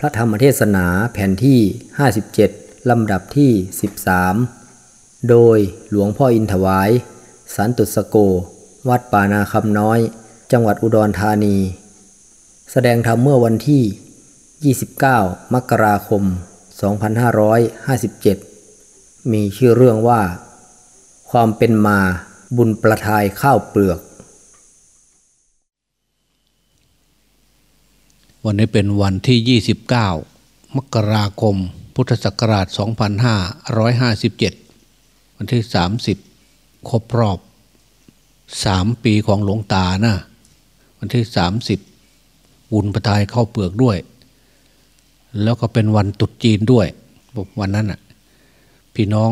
พระธรรมเทศนาแผ่นที่ 57 ลำดับที่ 13 โดยหลวงพ่ออินถวาย สันตุสโก วัดป่านาคำน้อย จังหวัดอุดรธานี แสดงธรรมเมื่อวันที่ 29 มกราคม 2557 มีชื่อเรื่องว่า ความเป็นมาบุญประทายข้าวเปลือก วันนี้เป็นวันที่ 29 มกราคม พุทธศักราช 2557 วันที่ 30 ครบรอบ 3 ปีของหลวงตานะ วันที่ 30 บุญประทายเข้าเปลือกด้วย แล้วก็เป็นวันตรุษจีนด้วย วันนั้นอะ พี่น้อง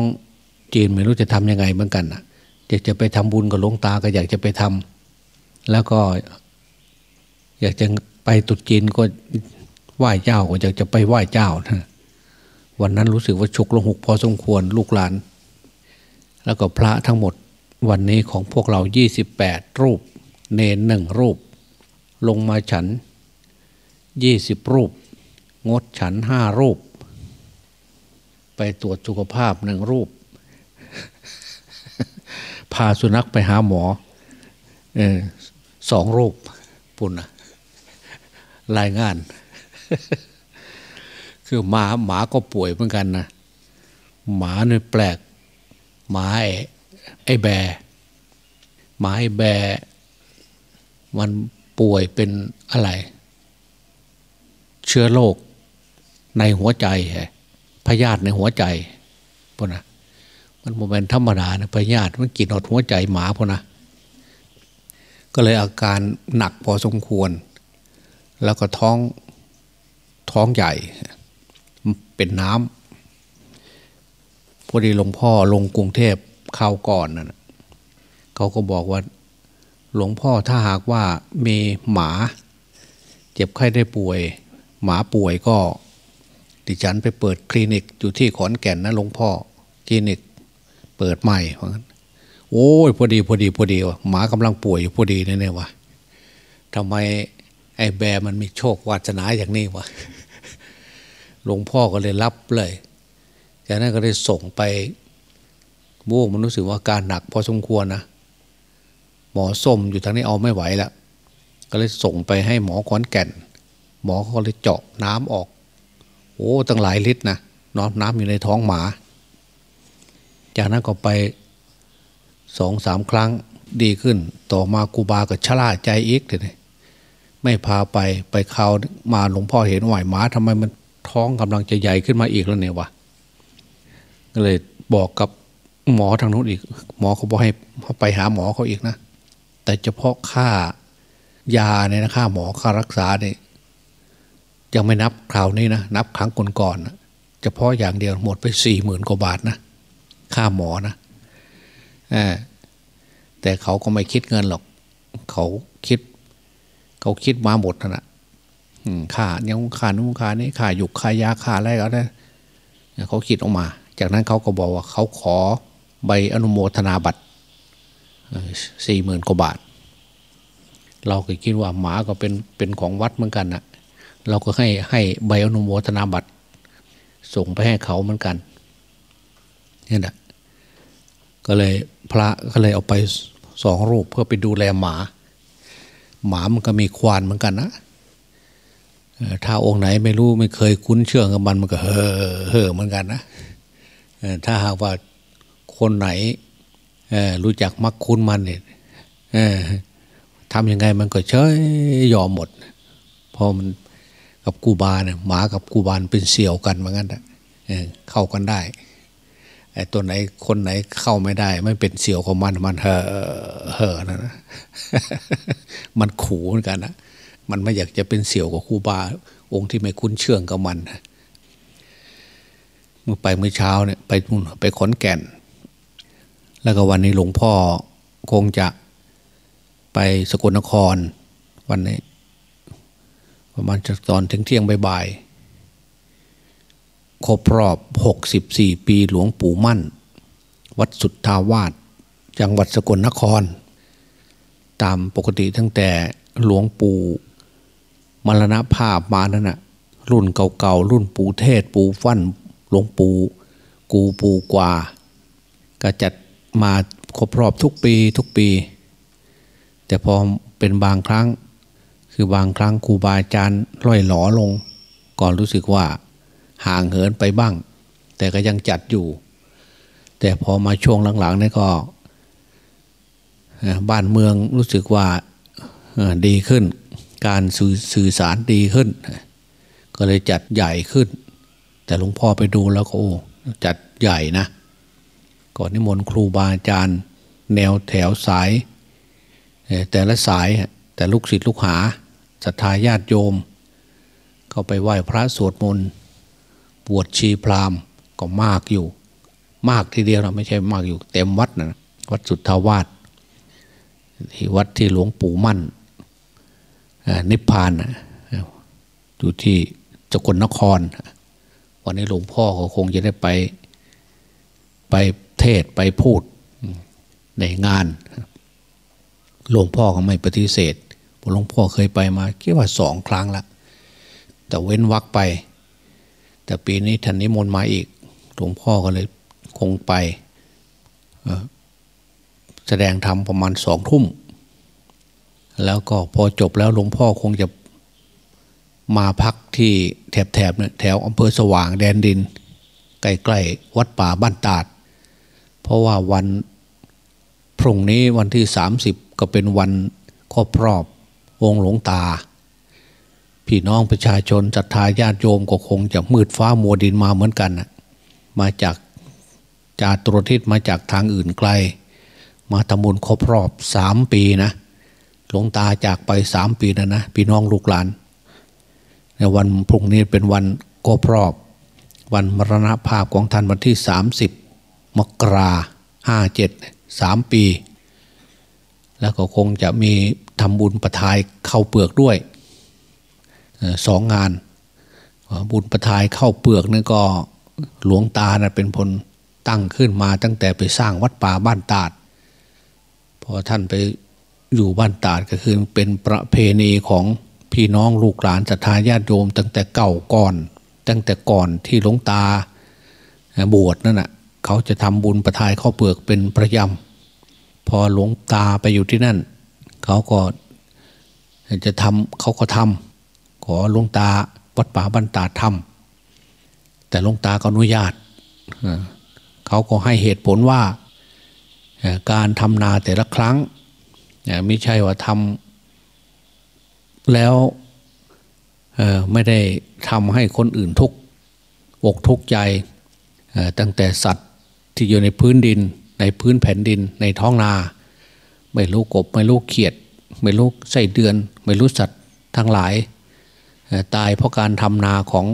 จีนไม่รู้จะทำยังไงเหมือนกันอะอยากจะไปทำบุญกับหลวงตาก็อยากจะไปทำแล้วก็อยากจะ ไปตุจีนก็ไหว้เจ้าก็อยากจะไปไหว้เจ้านะวันนั้นรู้สึกว่าฉุกลงหุกพอสมควรลูกหลาน แล้วก็พระทั้งหมดวันนี้ของพวกเรา 28 รูป เนนหนึ่งรูป ลงมาฉัน 20 รูป งดฉันห้ารูป ไปตรวจสุขภาพหนึ่งรูป พาสุนัขไปหาหมอออสองรูปปุ่นนะ รายงาน คือหมาหมาก็ป่วยเหมือนกันนะหมาเนี่ยแปลก หมาไอ้ไอ้แบหมาไอ้แบมันป่วยเป็นอะไร เชื้อโรคในหัวใจฮะพยาธิในหัวใจพวกนะมันโมเมนธรรมดานะพยาธิมันกินหดหัวใจหมาพวกนะก็เลยอาการหนักพอสมควร แล้วก็ท้องท้องใหญ่เป็นน้ำพอดีหลวงพ่อลงกรุงเทพเข้าก่อนนะเขาก็บอกว่า หลวงพ่อถ้าหากว่ามีหมา เจ็บไข้ได้ป่วย หมาป่วยก็ดิฉันไปเปิดคลินิกอยู่ที่ขอนแก่นนะหลวงพ่อคลินิกเปิดใหม่เพราะงั้นโอ้ยพอดีพอดีพอดีวะหมากำลังป่วยอยู่พอดีเนี่ยๆวะทำไม ไอ้แบมันมีโชควาสนาอย่างนี้วะหลวงพ่อก็เลยรับเลยจากนั้นก็เลยส่งไปบูกมันรู้สึกว่าการหนักพอสมควรนะหมอส้มอยู่ทางนี้เอาไม่ไหวล้วก็เลยส่งไปให้หมอขอนแก่น หมอเขาเลยเจาะน้ำออก โอ้ตั้งหลายลิตรนะน้ำน้ำอยู่ในท้องหมา จากนั้นก็ไปสองสามครั้งดีขึ้น ต่อมากูบาก็ชะล่าใจอีกเลย ไม่พาไปไปข่าวมาหลวงพ่อเห็นไหวหมาทำไมมันท้องกำลังจะใหญ่ขึ้นมาอีกแล้วเนี่ยวะก็เลยบอกกับหมอทางนู้นอีก หมอเขาบอกให้ไปหาหมอเขาอีกนะ แต่เฉพาะค่ายาเนี่ยนะค่าหมอค่ารักษาเนี่ยยังไม่นับคราวนี้นะนับครั้งก่อนๆนะเฉพาะอย่างเดียวหมดไปสี่หมื่นกว่าบาทนะค่าหมอนะแต่เขาก็ไม่คิดเงินหรอก เขาคิด เขาคิดมาหมดนะค่าเนี่ยค่านุ่งค่านี้ค่าหยุกค่ายาค่าอะไรก็ได้เขาคิดออกมา จากนั้นเขาก็บอกว่าเขาขอใบอนุโมทนาบัตรสี่หมื่นกว่าบาท เราก็คิดว่าหมาก็เป็นเป็นของวัดเหมือนกันนะเราก็ให้ให้ใบอนุโมทนาบัตร ส่งไปให้เขาเหมือนกันนี่แหละก็เลยพระก็เลยเอาไปสองรูปเพื่อไปดูแลหมา หมามันก็มีควานเหมือนกันนะถ้าองค์ไหนไม่รู้ไม่เคยคุ้นเชื่องกับมันมันก็เห่อเห่อเหมือนกันนะถ้าหากว่าคนไหนรู้จักมักคุ้นมันเนี่ยทำยังไงมันก็เฉยยอมหมดพอมันกับกูบาเนี่ยหมากับกูบานเป็นเสี่ยวกันเหมือนกันเข้ากันได้ ตัวไหนคนไหนเข้าไม่ได้ ไม่เป็นเสี่ยวของมันมันเห่อเห่อนะนะมันขู่เหมือนกันนะมันไม่อยากจะเป็นเสี่ยวกับครูบาองค์ที่ไม่คุ้นเชื่องกับมันเมื่อไปเมื่อเช้าเนี่ยไปนู่นไปขอนแก่น แล้วก็วันนี้หลวงพ่อคงจะไปสกลนครวันนี้ ประมาณจะตอนถึงเที่ยงบ่าย ครบรอบ 64 ปีหลวงปู่มั่น วัดสุทธาวาสจังหวัดสกลนคร ตามปกติตั้งแต่หลวงปู่มรณภาพมานั้นนะรุ่นเก่าๆรุ่นปู่เทศปู่ฟั่นหลวงปู่กูปู่กว่า ก็จัดมาครบรอบทุกปีทุกปี แต่พอเป็นบางครั้ง คือบางครั้งครูบาอาจารย์ล่อยหลอลง ก่อนรู้สึกว่า ห่างเหินไปบ้าง แต่ก็ยังจัดอยู่ แต่พอมาช่วงหลังๆนี่ก็ บ้านเมืองรู้สึกว่าดีขึ้น การสื่อสารดีขึ้น ก็เลยจัดใหญ่ขึ้น แต่หลวงพ่อไปดูแล้วก็โอ้จัดใหญ่นะก่อนนิมนต์ครูบาอาจารย์ แนวแถวสาย แต่ละสายแต่ลูกศิษย์ลูกหาศรัทธาญาติโยม เข้าไปไหว้พระสวดมนต์ บวชชีพราหมณ์ก็มากอยู่ มากทีเดียวเราไม่ใช่มากอยู่เต็มวัดนะวัดสุทธาวาสที่วัดที่หลวงปู่มั่นนิพพานอยู่ที่จกลนคร วันนี้หลวงพ่อก็คงจะได้ไปไปเทศไปพูดในงาน หลวงพ่อก็ไม่ปฏิเสธหลวงพ่อเคยไปมาคิดว่าสองครั้งละแต่เว้นวักไป แต่ปีนี้ท่านนิมนต์มาอีกหลวงพ่อก็เลยคงไปแสดงธรรมประมาณสองทุ่ม แล้วก็พอจบแล้วหลวงพ่อคงจะมาพักที่แถบๆเนี่ยแถวอำเภอสว่างแดนดิน ใกล้ๆวัดป่าบ้านตาด เพราะว่าวันพรุ่งนี้วันที่ 30 ก็เป็นวันครอบรอบองหลวงตา พี่น้องประชาชนศรัทธาญาติโยมก็คงจะมืดฟ้ามัวดินมาเหมือนกันนะมาจากจากตรทิศมาจากทางอื่นไกล มาทำบุญครบรอบสามปีนะหลวงตาจากไปสามปีนะนะพี่น้องลูกหลานในวันพรุ่งนี้เป็นวันครบรอบ วันมรณภาพของท่านวันที่สามสิบมกราห้าเจ็ดสามปี แล้วก็คงจะมีทำบุญประทายเข้าเปลือกด้วย สองงาน บุญประทายเข้าเปลือกนี่ก็หลวงตานะเป็นผลตั้งขึ้นมาตั้งแต่ไปสร้างวัดป่าบ้านตาด พอท่านไปอยู่บ้านตาดก็คือเป็นประเพณีของพี่น้องลูกหลานศรัทธาญาติโยม ตั้งแต่เก่าก่อน ตั้งแต่ก่อนที่หลวงตาบวชนั่นนะ่ะเขาจะทำบุญประทายเข้าเปลือกเป็นประยำพอหลวงตาไปอยู่ที่นั่น เขาก็จะทำเขาก็ทำ ขอหลวงตาวัดป่าบรรดาทำแต่หลวงตาก็อนุญาตเขาก็ให้เหตุผลว่าการทำนาแต่ละครั้งไม่ใช่ว่าทำแล้วไม่ได้ทำให้คนอื่นทุกอกทุกใจตั้งแต่สัตว์ที่อยู่ในพื้นดิน ในพื้นแผ่นดินในท้องนา ไม่รู้กบไม่รู้เขียด ไม่รู้ไส้เดือน ไม่รู้สัตว์ทั้งหลาย ตายเพราะการทำนาของ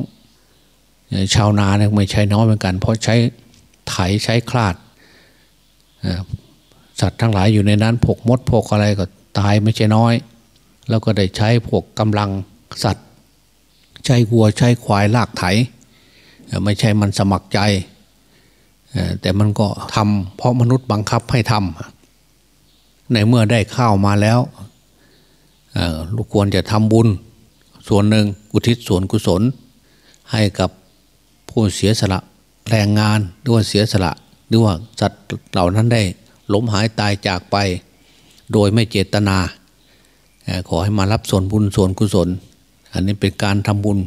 ชาวนาเนี่ยไม่ใช่น้อยเหมือนกัน เพราะใช้ไถใช้คลาดสัตว์ทั้งหลายอยู่ในนั้นพวกมดพวกอะไรก็ตายไม่ใช่น้อย แล้วก็ได้ใช้พวกกำลังสัตว์ ใช้วัวใช้ควายลากไถ ไม่ใช่มันสมัครใจ แต่มันก็ทำเพราะมนุษย์บังคับให้ทำในเมื่อได้ข้าวมาแล้วลูกควรจะทำบุญ ส่วนหนึ่งอุทิศส่วนกุศล ให้กับผู้เสียสละแรงงานหรือว่าเสียสละหรือว่าสัตว์เหล่านั้นได้ล้มหายตายจากไป โดยไม่เจตนา ขอให้มารับส่วนบุญส่วนกุศล อันนี้เป็นการทำบุญ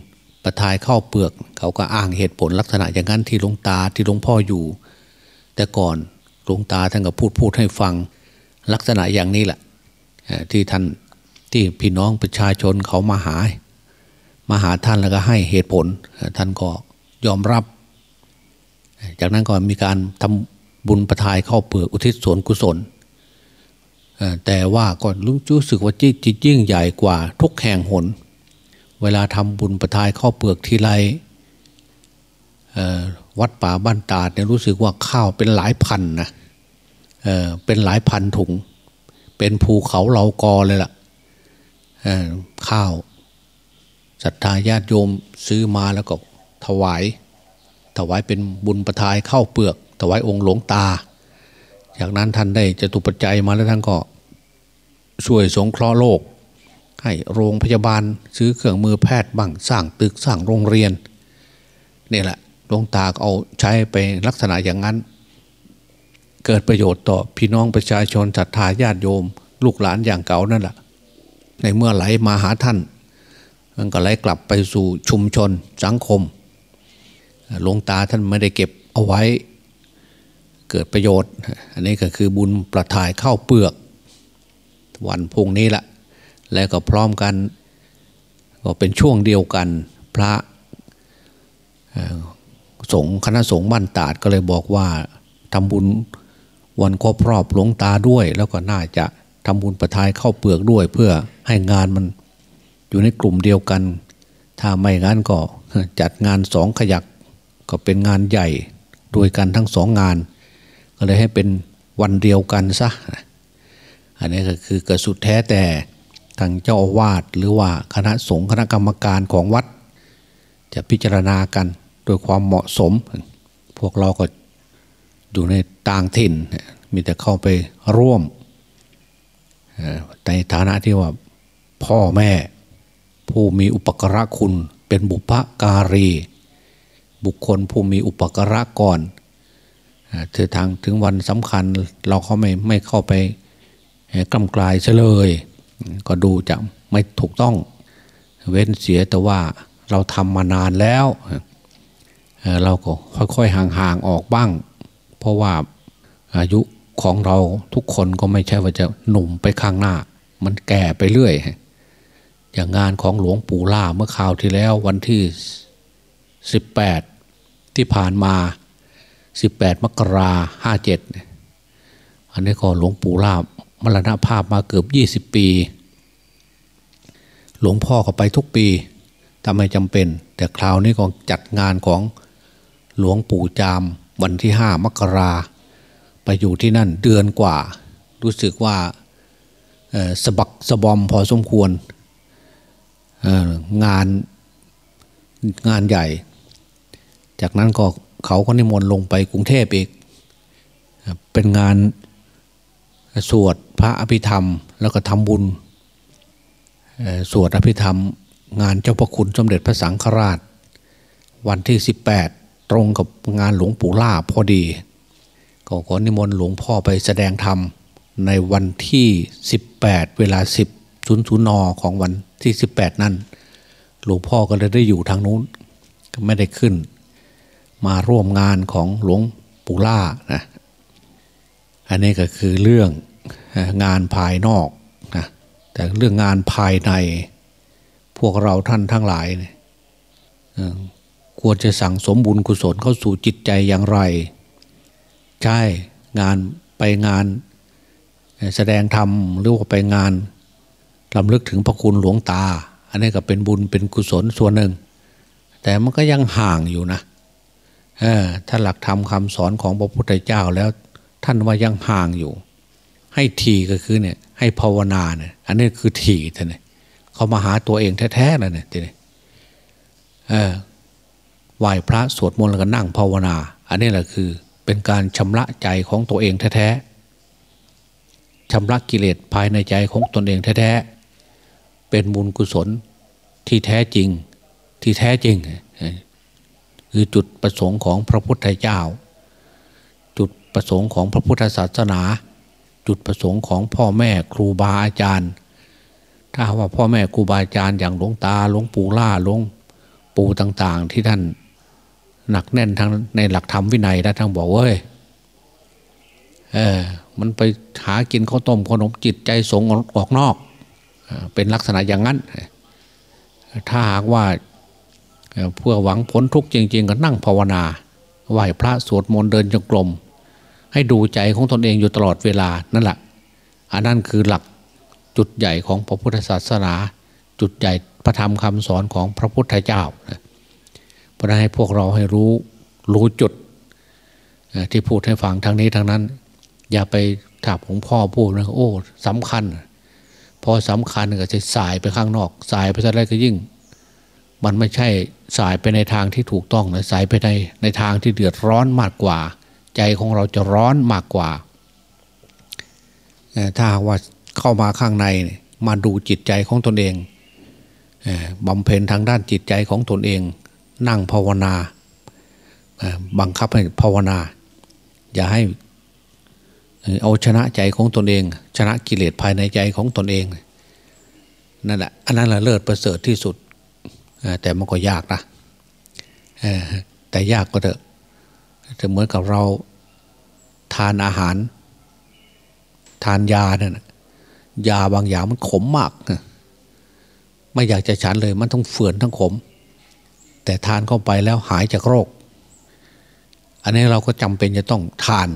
ประทายเข้าเปลือก เขาก็อ้างเหตุผลลักษณะอย่างนั้นที่หลวงตาที่หลวงพ่ออยู่ แต่ก่อนหลวงตาท่านก็พูดพูดให้ฟังลักษณะอย่างนี้แหละที่ท่านที่พี่น้องประชาชนเขามาหา มาหาท่านแล้วก็ให้เหตุผล ท่านก็ยอมรับ จากนั้นก็มีการทำบุญประทายเข้าเปลือกอุทิศส่วนกุศล แต่ว่าก็รู้สึกว่าจิตยิ่งใหญ่กว่าทุกแห่งหน เวลาทำบุญประทายเข้าเปลือกทีไรวัดป่าบ้านตาดเนี่ยรู้สึกว่าข้าวเป็นหลายพันนะเเป็นหลายพันถุง เป็นภูเขาเหลากอเลยล่ะข้าว ศรัทธาญาติโยมซื้อมาแล้วก็ถวาย ถวายเป็นบุญประทายเข้าเปลือก ถวายองค์หลวงตา จากนั้นท่านได้จะตุปัจจัยมาแล้วท่านก็ช่วยสงเคราะห์โลก ให้โรงพยาบาลซื้อเครื่องมือแพทย์บ้างสร้างตึกสร้างโรงเรียนนี่แหละหลวงตาเอาใช้ไปลักษณะอย่างนั้น เกิดประโยชน์ต่อพี่น้องประชาชนศรัทธาญาติโยม ลูกหลานอย่างเก่านั่นแหละในเมื่อไหลมาหาท่าน มันก็ไหลกลับไปสู่ชุมชนสังคมหลวงตาท่านไม่ได้เก็บเอาไว้เกิดประโยชน์ อันนี้ก็คือบุญประทายเข้าเปลือก วันพุ่งนี้ละแล้วก็พร้อมกัน ก็เป็นช่วงเดียวกันพระสงฆ์คณะสงฆ์บ้านตาดก็เลยบอกว่าทำบุญวันครบรอบหลวงตาด้วย แล้วก็น่าจะทำบุญประทายเข้าเปลือกด้วย เพื่อให้งานมัน อยู่ในกลุ่มเดียวกัน ถ้าไม่งั้นก็จัดงานสองขยักก็เป็นงานใหญ่โดยกันทั้งสองงาน ก็เลยให้เป็นวันเดียวกันซะอันนี้ก็คือกระสุดแท้แต่ทางเจ้าอาวาสหรือว่าคณะสงฆ์คณะกรรมการของวัด จะพิจารณากันโดยความเหมาะสม พวกเราก็อยู่ในต่างถิ่น มีแต่เข้าไปร่วมในฐานะที่ว่าพ่อแม่ ผู้มีอุปกระคุณ เป็นบุพการี บุคคลผู้มีอุปกระก่อนถือทางถึงวันสำคัญเราเขาไม่ไม่เข้าไปกำกลายเฉลย ก็ดูจะไม่ถูกต้อง เว้นเสียแต่ว่าเราทำมานานแล้ว เราก็ค่อยๆห่างๆออกบ้าง เพราะว่าอายุของเราทุกคนก็ไม่ใช่ว่าจะหนุ่มไปข้างหน้า มันแก่ไปเรื่อย อย่างงานของหลวงปู่ล่าเมื่อคราวที่แล้ววันที่ 18 ที่ผ่านมา 18 มกราห้าเจ็ดอันนี้ก็หลวงปู่ล่ามรณภาพมาเกือบ 20 ปี หลวงพ่อก็ไปทุกปีถ้าไมจำเป็น แต่คราวนี้ก็จัดงานของหลวงปู่จามวันที่ห้ามกรา ไปอยู่ที่นั่นเดือนกว่า รู้สึกว่าสบักสบอมพอสมควร งานงานใหญ่ จากนั้นก็เขาก็นิมนต์ลงไปกรุงเทพอีก เป็นงานสวดพระอภิธรรม แล้วก็ทำบุญสวดอภิธรรม งานเจ้าพระคุณสมเด็จพระสังฆราช วันที่ 18 ตรงกับงานหลวงปู่ล่าพอดี ก็ขอนิมนต์หลวงพ่อไปแสดงธรรมในวันที่ 18 เวลา 10 ศูนย์ศูนย์นของวันที่18นั้นหลวงพ่อก็เลยได้อยู่ทางนู้น ก็ไม่ได้ขึ้น มาร่วมงานของหลวงปู่ล่านะอันนี้ก็คือเรื่องงานภายนอกนะแต่เรื่องงานภายใน พวกเราท่านทั้งหลายเนี่ยควรจะสั่งสมบุญกุศลเข้าสู่จิตใจอย่างไร ใช่งานไปงานแสดงธรรมหรือว่าไปงาน ลำลึกถึงพระคุณหลวงตา อันนี้ก็เป็นบุญเป็นกุศลส่วนหนึ่ง แต่มันก็ยังห่างอยู่นะถ้าหลักธรรมคำสอนของพระพุทธเจ้าแล้วท่านว่ายังห่างอยู่ ให้ทีก็คือเนี่ย ให้ภาวนาเนี่ย อันนี้คือทีท่านเนี่ยเขามาหาตัวเองแท้ๆเลยเนี่ยทีนี้ไหว้พระสวดมนต์แล้วก็นั่งภาวนา อันนี้แหละคือ เป็นการชำระใจของตัวเองแท้ๆชำระกิเลสภายในใจของตนเองแท้ๆ เป็นบุญกุศลที่แท้จริงที่แท้จริง คือจุดประสงค์ของพระพุทธเจ้า จุดประสงค์ของพระพุทธศาสนา จุดประสงค์ของพ่อแม่ครูบาอาจารย์ ถ้าว่าพ่อแม่ครูบาอาจารย์อย่างหลวงตาหลวงปู่ล่าหลวงปู่ต่างๆ ที่ท่านหนักแน่นทางในหลักธรรมวินัยแล้วทางบอกเว้ยเออมันไปหากินข้าวต้มขนมจิตใจสงออกนอก เป็นลักษณะอย่างนั้น ถ้าหากว่าเพื่อหวังผลทุกข์จริง ๆ ก็นั่งภาวนาไหว้พระสวดมนต์เดินจงกรมให้ดูใจของตนเองอยู่ตลอดเวลานั่นแหละอันนั้นคือหลักจุดใหญ่ของพระพุทธศาสนา จุดใหญ่พระธรรมคำสอนของพระพุทธเจ้าเพราะนั้นให้พวกเราให้รู้รู้จุดที่พูดให้ฟังทางนี้ทางนั้น อย่าไปถามของพ่อพูดนะโอ้สำคัญ พอสำคัญก็จะสายไปข้างนอกสายไปซะแล้วก็ยิ่ง มันไม่ใช่สายไปในทางที่ถูกต้องนะสายไปในในทางที่เดือดร้อนมากกว่า ใจของเราจะร้อนมากกว่าถ้าว่าเข้ามาข้างในมาดูจิตใจของตนเองบำเพ็ญทางด้านจิตใจของตนเอง นั่งภาวนาบังคับให้ภาวนา อย่าให้ เอาชนะใจของตนเอง ชนะกิเลสภายในใจของตนเองนั่นแหละอันนั้นแหละเลิศประเสริฐที่สุดแต่มันก็ยากนะแต่ยากก็เถอะจะเหมือนกับเราทานอาหาร ทานยาเนี่ยยาบางอย่างมันขมมากไม่อยากจะฉันเลยมันต้องเฝื่อนทั้งขม แต่ทานเข้าไปแล้วหายจากโรค อันนี้เราก็จำเป็นจะต้องทาน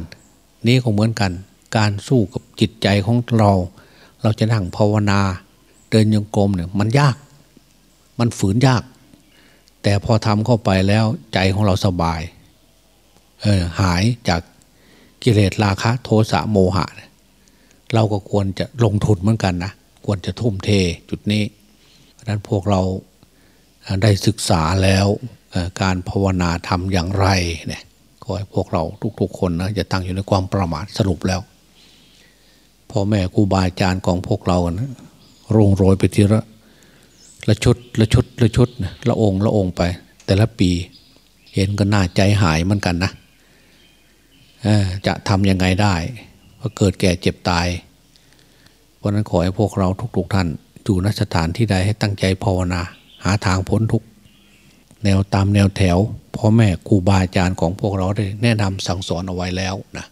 นี่ก็เหมือนกัน การสู้กับจิตใจของเรา เราจะนั่งภาวนา เดินโยงกรมเนี่ยมันยาก มันฝืนยาก แต่พอทำเข้าไปแล้วใจของเราสบายเออหายจากกิเลสราคะ โทสะโมหะ เราก็ควรจะลงทุนเหมือนกันนะควรจะทุ่มเทจุดนี้เพราะนั้นพวกเราได้ศึกษาแล้วการภาวนาทำอย่างไรเนี่ย ให้พวกเราทุก ๆ คนนะจะตั้งอยู่ในความประมาทสรุปแล้วพ่อแม่ครูบาอาจารย์ของพวกเรานะรงโรยไปทีละละชุดละชุดละชุดละองค์ละองค์ไป แต่ละปี เห็นก็น่าใจหายเหมือนกันนะจะทำยังไงได้พอเกิดแก่เจ็บตาย เพราะนั้นขอให้พวกเราทุก ๆ ท่านอยู่นสถานที่ใดให้ตั้งใจภาวนา หาทางพ้นทุกแนวตามแนวแถว พ่อแม่ครูบาอาจารย์ของพวกเราได้แนะนำสั่งสอนเอาไว้แล้วนะ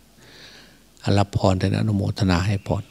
อรับพรแต่อนุโมทนาให้พร